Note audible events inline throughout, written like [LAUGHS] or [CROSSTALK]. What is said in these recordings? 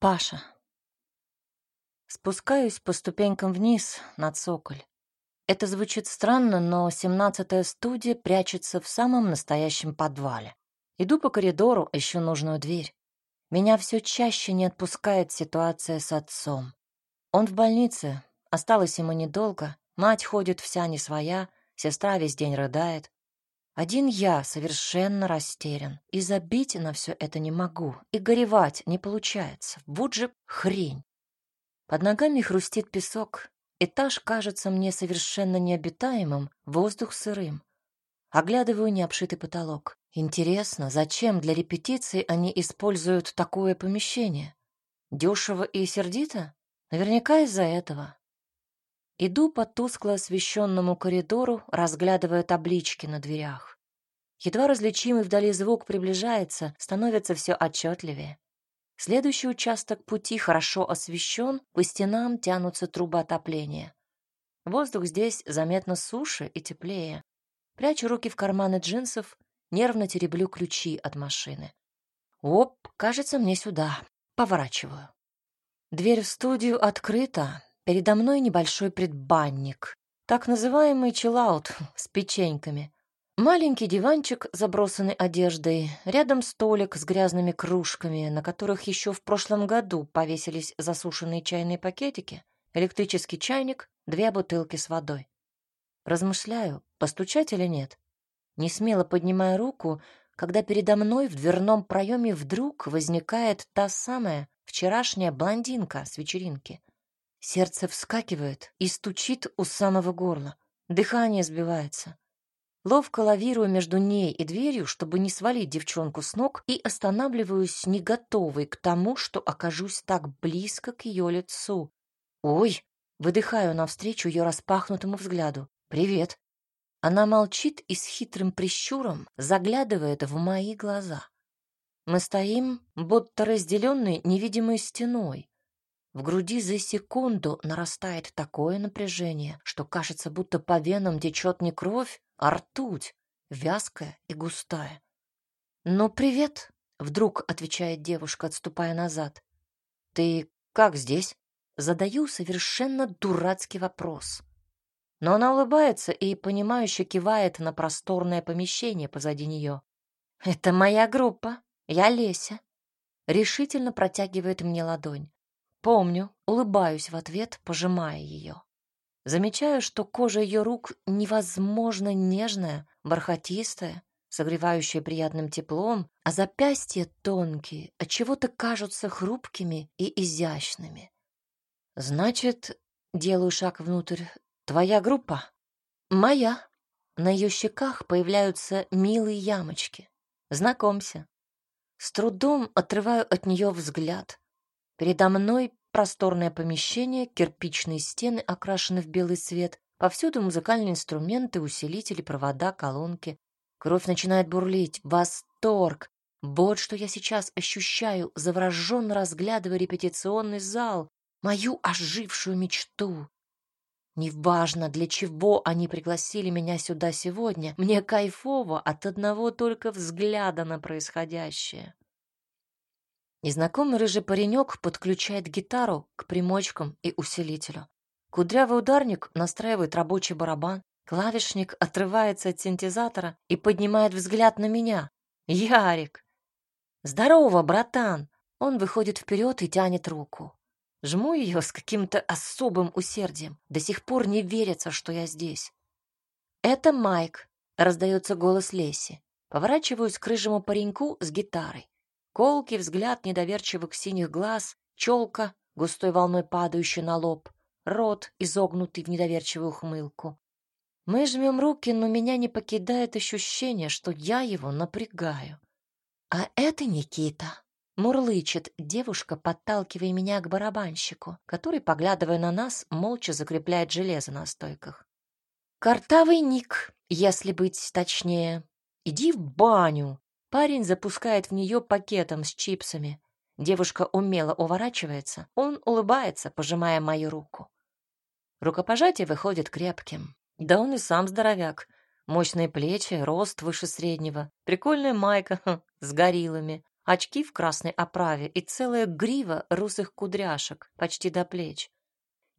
Паша. Спускаюсь по ступенькам вниз, на цоколь. Это звучит странно, но семнадцатая студия прячется в самом настоящем подвале. Иду по коридору, ищу нужную дверь. Меня все чаще не отпускает ситуация с отцом. Он в больнице, осталось ему недолго, мать ходит вся не своя, сестра весь день рыдает. Один я совершенно растерян, и забить на все это не могу, и горевать не получается. Вот же хрень. Под ногами хрустит песок, этаж кажется мне совершенно необитаемым, воздух сырым. Оглядываю необшитый потолок. Интересно, зачем для репетиции они используют такое помещение? Дешево и сердито? Наверняка из-за этого. Иду по тускло освещенному коридору, разглядывая таблички на дверях. Едва различимый вдали звук приближается, становится все отчетливее. Следующий участок пути хорошо освещен, по стенам тянутся трубы отопления. Воздух здесь заметно суше и теплее. Прячу руки в карманы джинсов, нервно тереблю ключи от машины. Оп, кажется, мне сюда. Поворачиваю. Дверь в студию открыта, Передо мной небольшой предбанник, так называемый чиллаут [LAUGHS] с печеньками. Маленький диванчик, забросанный одеждой, рядом столик с грязными кружками, на которых еще в прошлом году повесились засушенные чайные пакетики, электрический чайник, две бутылки с водой. Размышляю, постучать или нет. Не смело поднимая руку, когда передо мной в дверном проеме вдруг возникает та самая вчерашняя блондинка с вечеринки. Сердце вскакивает и стучит у самого горла. Дыхание сбивается. Ловко лавирую между ней и дверью, чтобы не свалить девчонку с ног, и останавливаюсь не готовой к тому, что окажусь так близко к ее лицу. «Ой!» — выдыхаю навстречу ее распахнутому взгляду. «Привет!» Она молчит и с хитрым прищуром заглядывает в мои глаза. Мы стоим, будто разделенные невидимой стеной. В груди за секунду нарастает такое напряжение, что кажется, будто по венам течет не кровь, а ртуть, вязкая и густая. «Ну, привет!» — вдруг отвечает девушка, отступая назад. «Ты как здесь?» Задаю совершенно дурацкий вопрос. Но она улыбается и, понимающе кивает на просторное помещение позади нее. «Это моя группа. Я Леся». Решительно протягивает мне ладонь. Помню, улыбаюсь в ответ, пожимая ее. Замечаю, что кожа ее рук невозможно нежная, бархатистая, согревающая приятным теплом, а запястья тонкие, от чего-то кажутся хрупкими и изящными. Значит, делаю шаг внутрь. Твоя группа? Моя. На ее щеках появляются милые ямочки. Знакомься. С трудом отрываю от нее взгляд. Передо мной просторное помещение, кирпичные стены окрашены в белый цвет, повсюду музыкальные инструменты, усилители, провода, колонки. Кровь начинает бурлить. Восторг! Вот что я сейчас ощущаю, завороженно разглядывая репетиционный зал, мою ожившую мечту. Неважно, для чего они пригласили меня сюда сегодня, мне кайфово от одного только взгляда на происходящее. Незнакомый рыжий паренек подключает гитару к примочкам и усилителю. Кудрявый ударник настраивает рабочий барабан. Клавишник отрывается от синтезатора и поднимает взгляд на меня. Ярик! Здорово, братан! Он выходит вперед и тянет руку. Жму ее с каким-то особым усердием. До сих пор не верится, что я здесь. Это Майк, раздается голос Леси. Поворачиваюсь к рыжему пареньку с гитарой. Колкий взгляд недоверчивых синих глаз, челка, густой волной падающая на лоб, рот, изогнутый в недоверчивую ухмылку. Мы жмем руки, но меня не покидает ощущение, что я его напрягаю. А это Никита. Мурлычет девушка, подталкивая меня к барабанщику, который, поглядывая на нас, молча закрепляет железо на стойках. Картавый Ник, если быть точнее. Иди в баню, Парень запускает в нее пакетом с чипсами. Девушка умело уворачивается, он улыбается, пожимая мою руку. Рукопожатие выходит крепким. Да он и сам здоровяк. Мощные плечи, рост выше среднего, прикольная майка [LAUGHS] с гориллами. очки в красной оправе и целая грива русых кудряшек почти до плеч.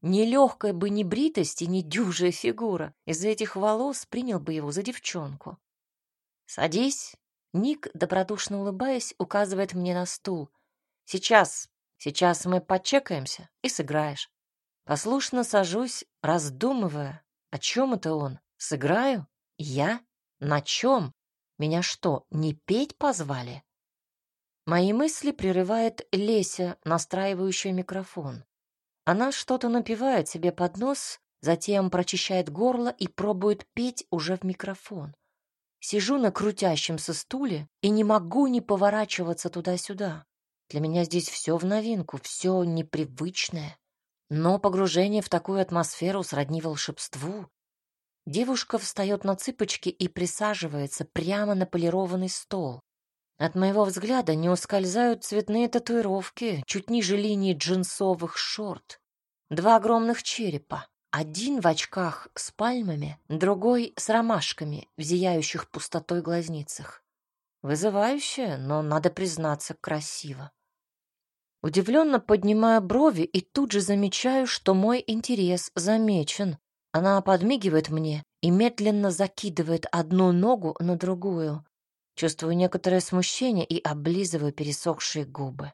Ни легкая бы ни бритость и ни дюжая фигура. Из-за этих волос принял бы его за девчонку. «Садись!» Ник, добродушно улыбаясь, указывает мне на стул. «Сейчас, сейчас мы почекаемся и сыграешь». Послушно сажусь, раздумывая, о чем это он. Сыграю? Я? На чем? Меня что, не петь позвали? Мои мысли прерывает Леся, настраивающая микрофон. Она что-то напевает себе под нос, затем прочищает горло и пробует петь уже в микрофон. Сижу на крутящемся стуле и не могу не поворачиваться туда-сюда. Для меня здесь все в новинку, все непривычное. Но погружение в такую атмосферу сродни волшебству. Девушка встает на цыпочки и присаживается прямо на полированный стол. От моего взгляда не ускользают цветные татуировки чуть ниже линии джинсовых шорт. Два огромных черепа. Один в очках с пальмами, другой с ромашками в зияющих пустотой глазницах. Вызывающе, но, надо признаться, красиво. Удивленно поднимаю брови и тут же замечаю, что мой интерес замечен. Она подмигивает мне и медленно закидывает одну ногу на другую. Чувствую некоторое смущение и облизываю пересохшие губы.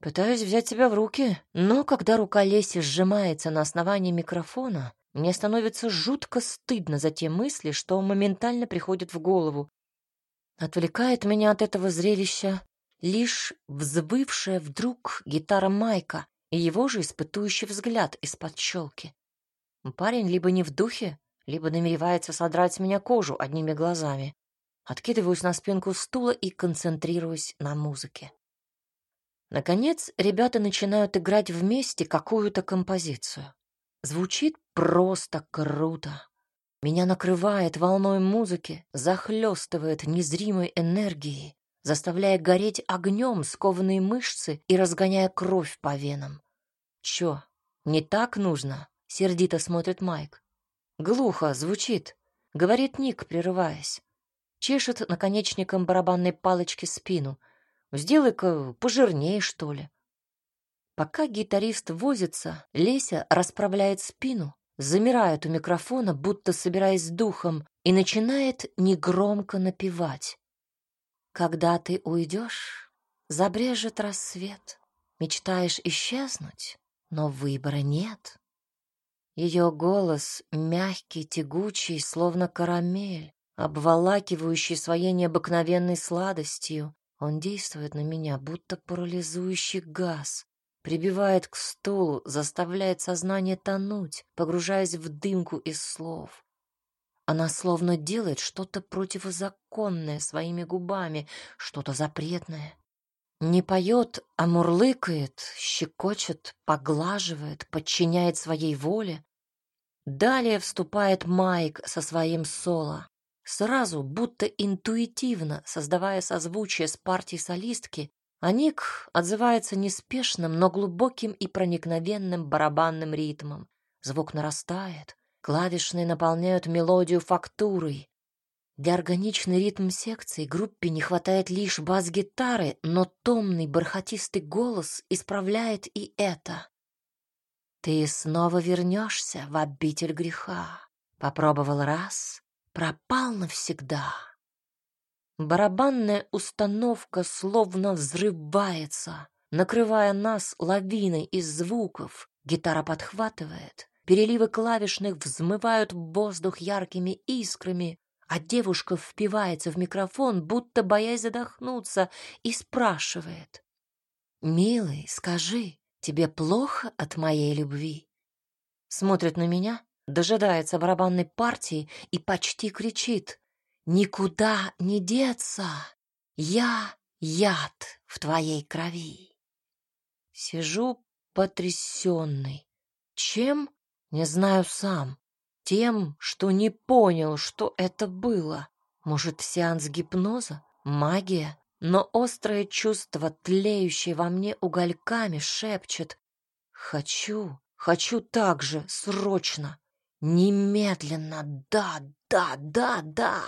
Пытаюсь взять себя в руки, но когда рука Леси сжимается на основании микрофона, мне становится жутко стыдно за те мысли, что моментально приходят в голову. Отвлекает меня от этого зрелища лишь взвывшая вдруг гитара Майка и его же испытующий взгляд из-под щелки. Парень либо не в духе, либо намеревается содрать с меня кожу одними глазами. Откидываюсь на спинку стула и концентрируюсь на музыке. Наконец, ребята начинают играть вместе какую-то композицию. Звучит просто круто. Меня накрывает волной музыки, захлестывает незримой энергией, заставляя гореть огнем скованные мышцы и разгоняя кровь по венам. «Чё, не так нужно?» — сердито смотрит Майк. «Глухо звучит», — говорит Ник, прерываясь. Чешет наконечником барабанной палочки спину. Сделай-ка пожирнее, что ли. Пока гитарист возится, Леся расправляет спину, замирает у микрофона, будто собираясь с духом, и начинает негромко напевать. «Когда ты уйдешь, забрежет рассвет, мечтаешь исчезнуть, но выбора нет». Ее голос мягкий, тягучий, словно карамель, обволакивающий своей необыкновенной сладостью. Он действует на меня, будто парализующий газ, прибивает к стулу, заставляет сознание тонуть, погружаясь в дымку из слов. Она словно делает что-то противозаконное своими губами, что-то запретное. Не поет, а мурлыкает, щекочет, поглаживает, подчиняет своей воле. Далее вступает Майк со своим соло сразу, будто интуитивно создавая созвучие с партией солистки, а Ник отзывается неспешным, но глубоким и проникновенным барабанным ритмом. Звук нарастает, клавишные наполняют мелодию фактурой. Для органичный ритм секции группе не хватает лишь бас-гитары, но томный бархатистый голос исправляет и это. «Ты снова вернешься в обитель греха. Попробовал раз, пропал навсегда. Барабанная установка словно взрывается, накрывая нас лавиной из звуков. Гитара подхватывает, переливы клавишных взмывают воздух яркими искрами, а девушка впивается в микрофон, будто боясь задохнуться, и спрашивает. «Милый, скажи, тебе плохо от моей любви?» Смотрит на меня, дожидается барабанной партии и почти кричит «Никуда не деться! Я яд в твоей крови!» Сижу потрясенный. Чем? Не знаю сам. Тем, что не понял, что это было. Может, сеанс гипноза? Магия? Но острое чувство, тлеющее во мне угольками, шепчет «Хочу, хочу так же, срочно!» Немедленно, да, да, да, да.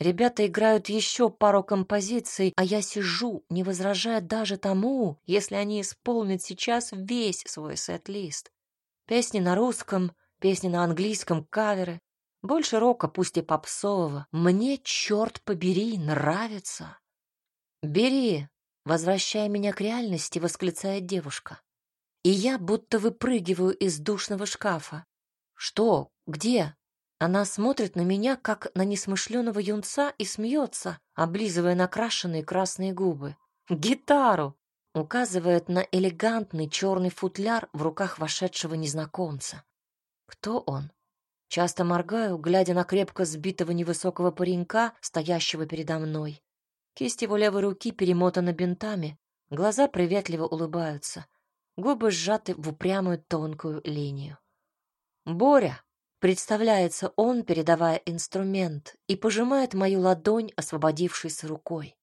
Ребята играют еще пару композиций, а я сижу, не возражая даже тому, если они исполнят сейчас весь свой сет-лист. Песни на русском, песни на английском, каверы. Больше рока, пусть и попсового. Мне, черт побери, нравится. «Бери!» — возвращая меня к реальности, восклицает девушка. И я будто выпрыгиваю из душного шкафа. «Что? Где?» Она смотрит на меня, как на несмышленого юнца, и смеется, облизывая накрашенные красные губы. «Гитару!» — указывает на элегантный черный футляр в руках вошедшего незнакомца. Кто он? Часто моргаю, глядя на крепко сбитого невысокого паренька, стоящего передо мной. Кисть его левой руки перемотана бинтами, глаза приветливо улыбаются, губы сжаты в упрямую тонкую линию. «Боря!» Представляется он, передавая инструмент, и пожимает мою ладонь, освободившейся рукой.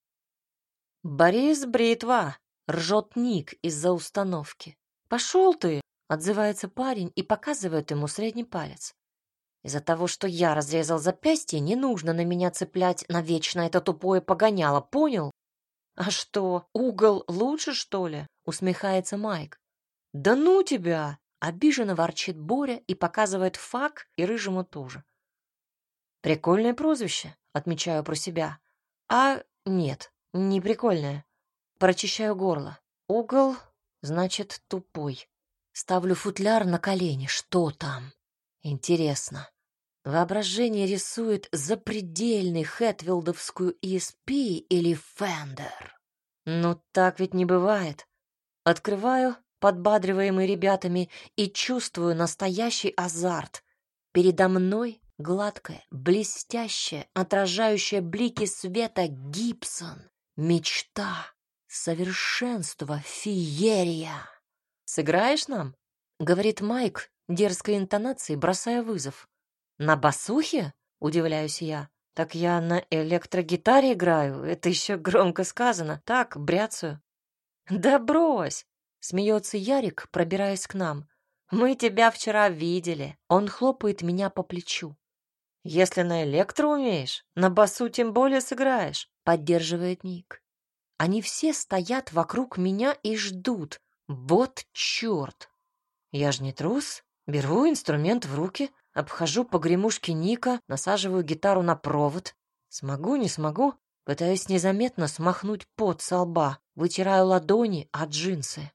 «Борис Бритва!» — ржет Ник из-за установки. «Пошел ты!» — отзывается парень и показывает ему средний палец. Из-за того, что я разрезал запястье, не нужно на меня цеплять навечно это тупое погоняло, понял? А что, угол лучше, что ли? Усмехается Майк. Да ну тебя! Обиженно ворчит Боря и показывает фак и рыжему тоже. Прикольное прозвище, отмечаю про себя. А нет, не прикольное. Прочищаю горло. Угол, значит, тупой. Ставлю футляр на колени. Что там? Интересно. Воображение рисует запредельный Хэтвилдовскую ESP или Fender. Ну, так ведь не бывает. Открываю подбадриваемый ребятами, и чувствую настоящий азарт. Передо мной гладкая, блестящая, отражающая блики света Гибсон. Мечта, совершенство, феерия. «Сыграешь нам?» — говорит Майк, дерзкой интонацией бросая вызов. «На басухе?» — удивляюсь я. «Так я на электрогитаре играю, это еще громко сказано. Так, бряцаю». «Да брось!» Смеется Ярик, пробираясь к нам. «Мы тебя вчера видели». Он хлопает меня по плечу. «Если на электро умеешь, на басу тем более сыграешь», — поддерживает Ник. Они все стоят вокруг меня и ждут. Вот черт! Я ж не трус. Беру инструмент в руки, обхожу погремушки Ника, насаживаю гитару на провод. Смогу, не смогу, пытаюсь незаметно смахнуть пот со лба, вытираю ладони от джинсы.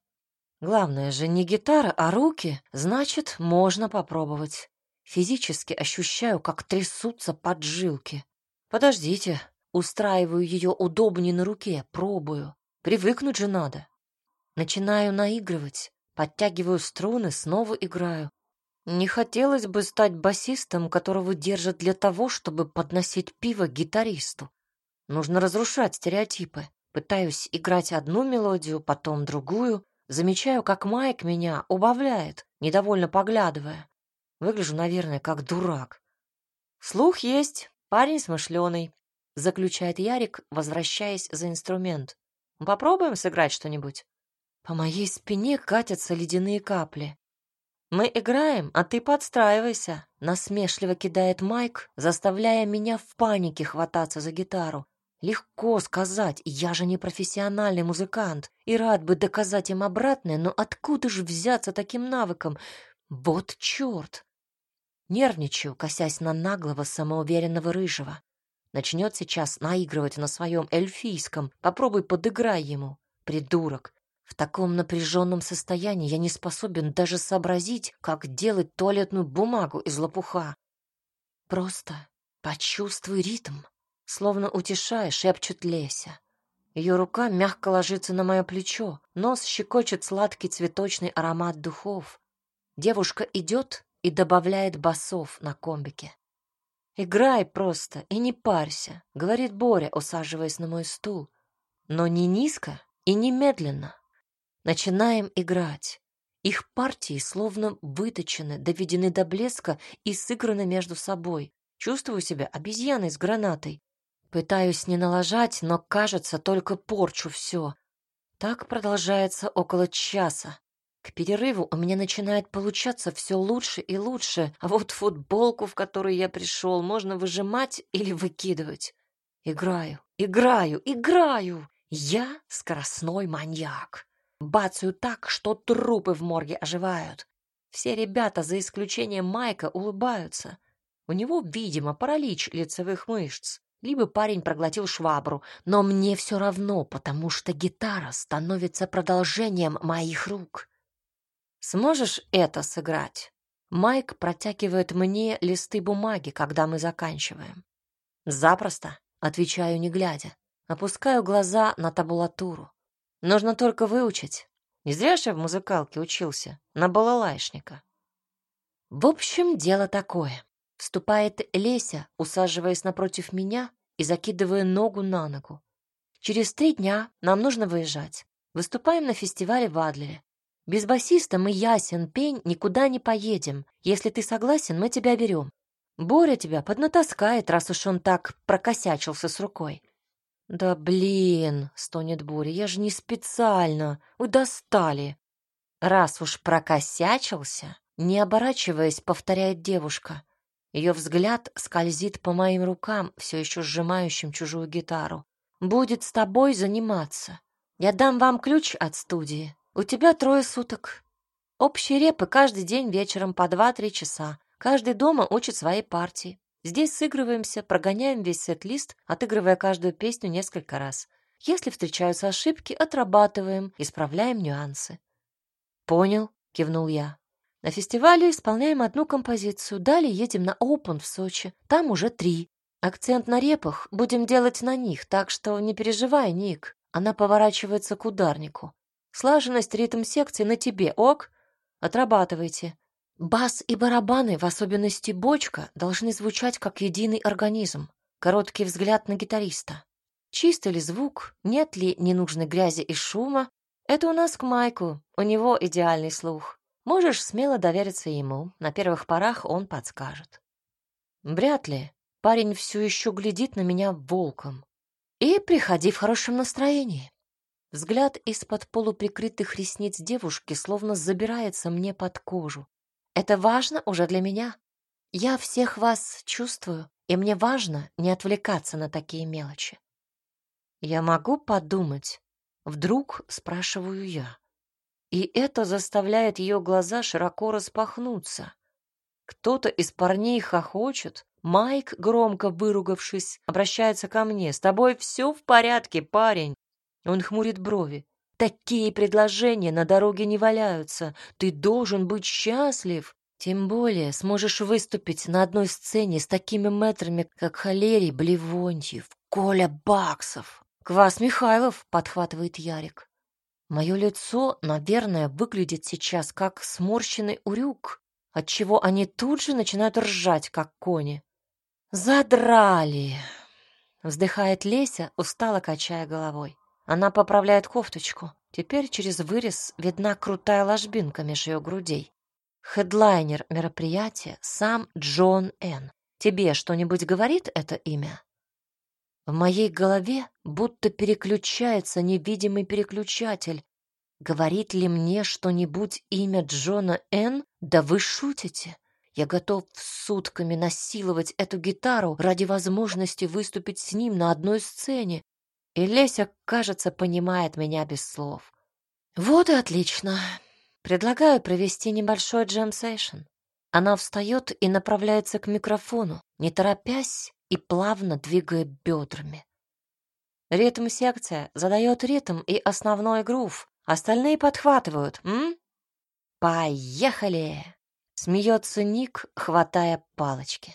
Главное же не гитара, а руки, значит, можно попробовать. Физически ощущаю, как трясутся поджилки. Подождите, устраиваю ее удобнее на руке, пробую. Привыкнуть же надо. Начинаю наигрывать, подтягиваю струны, снова играю. Не хотелось бы стать басистом, которого держат для того, чтобы подносить пиво гитаристу. Нужно разрушать стереотипы. Пытаюсь играть одну мелодию, потом другую, Замечаю, как Майк меня убавляет, недовольно поглядывая. Выгляжу, наверное, как дурак. Слух есть, парень смышленый, заключает Ярик, возвращаясь за инструмент. Попробуем сыграть что-нибудь. По моей спине катятся ледяные капли. Мы играем, а ты подстраивайся, насмешливо кидает Майк, заставляя меня в панике хвататься за гитару. Легко сказать, я же не профессиональный музыкант и рад бы доказать им обратное, но откуда же взяться таким навыком? Вот черт! Нервничаю, косясь на наглого, самоуверенного рыжего. Начнет сейчас наигрывать на своем эльфийском. Попробуй подыграй ему, придурок. В таком напряженном состоянии я не способен даже сообразить, как делать туалетную бумагу из лопуха. Просто почувствуй ритм. Словно утешая, шепчет Леся. Ее рука мягко ложится на мое плечо, нос щекочет сладкий цветочный аромат духов. Девушка идет и добавляет басов на комбике. «Играй просто и не парься», — говорит Боря, усаживаясь на мой стул. Но не низко и не медленно. Начинаем играть. Их партии словно выточены, доведены до блеска и сыграны между собой. Чувствую себя обезьяной с гранатой, Пытаюсь не налажать, но, кажется, только порчу все. Так продолжается около часа. К перерыву у меня начинает получаться все лучше и лучше, а вот футболку, в которую я пришел, можно выжимать или выкидывать. Играю, играю, играю. Я скоростной маньяк. Бацаю так, что трупы в морге оживают. Все ребята, за исключением Майка, улыбаются. У него, видимо, паралич лицевых мышц. Либо парень проглотил швабру, но мне все равно, потому что гитара становится продолжением моих рук. Сможешь это сыграть? Майк протягивает мне листы бумаги, когда мы заканчиваем. Запросто, отвечаю не глядя. Опускаю глаза на табулатуру. Нужно только выучить. Не зря же в музыкалке учился, на балалайшника. В общем, дело такое. Вступает Леся, усаживаясь напротив меня и закидывая ногу на ногу. Через три дня нам нужно выезжать. Выступаем на фестивале в Адлере. Без басиста мы, ясен пень, никуда не поедем. Если ты согласен, мы тебя берем. Боря тебя поднатаскает, раз уж он так прокосячился с рукой. Да блин, стонет Боря, я же не специально. Вы достали. Раз уж прокосячился, не оборачиваясь, повторяет девушка. Ее взгляд скользит по моим рукам, все еще сжимающим чужую гитару. Будет с тобой заниматься. Я дам вам ключ от студии. У тебя трое суток. Общие репы каждый день вечером по два-три часа. Каждый дома учит своей партии. Здесь сыгрываемся, прогоняем весь сет-лист, отыгрывая каждую песню несколько раз. Если встречаются ошибки, отрабатываем, исправляем нюансы. «Понял», — кивнул я. «На фестивале исполняем одну композицию, далее едем на Open в Сочи, там уже три. Акцент на репах будем делать на них, так что не переживай, Ник». Она поворачивается к ударнику. Слаженность ритм секции на тебе, ок? Отрабатывайте. Бас и барабаны, в особенности бочка, должны звучать как единый организм. Короткий взгляд на гитариста. Чистый ли звук, нет ли ненужной грязи и шума? Это у нас к Майку, у него идеальный слух. Можешь смело довериться ему, на первых порах он подскажет. Вряд ли. Парень все еще глядит на меня волком. И приходи в хорошем настроении. Взгляд из-под полуприкрытых ресниц девушки словно забирается мне под кожу. Это важно уже для меня. Я всех вас чувствую, и мне важно не отвлекаться на такие мелочи. Я могу подумать? Вдруг спрашиваю я. И это заставляет ее глаза широко распахнуться. Кто-то из парней хохочет. Майк, громко выругавшись, обращается ко мне. «С тобой все в порядке, парень?» Он хмурит брови. Такие предложения на дороге не валяются. Ты должен быть счастлив. Тем более сможешь выступить на одной сцене с такими мэтрами, как Халерий Блевонтьев, Коля Баксов. Квас Михайлов, подхватывает Ярик. Мое лицо, наверное, выглядит сейчас как сморщенный урюк, отчего они тут же начинают ржать, как кони. «Задрали!» — вздыхает Леся, устало качая головой. Она поправляет кофточку. Теперь через вырез видна крутая ложбинка меж ее грудей. Хедлайнер мероприятия сам Джон Н. Тебе что-нибудь говорит это имя? В моей голове будто переключается невидимый переключатель. Говорит ли мне что-нибудь имя Джона Н? Да вы шутите. Я готов сутками насиловать эту гитару ради возможности выступить с ним на одной сцене. И Леся, кажется, понимает меня без слов. Вот и отлично. Предлагаю провести небольшой джем-сейшн. Она встает и направляется к микрофону, не торопясь и плавно двигая бедрами. Ритм-секция задает ритм и основной грув. Остальные подхватывают, м? Поехали! Смеется Ник, хватая палочки.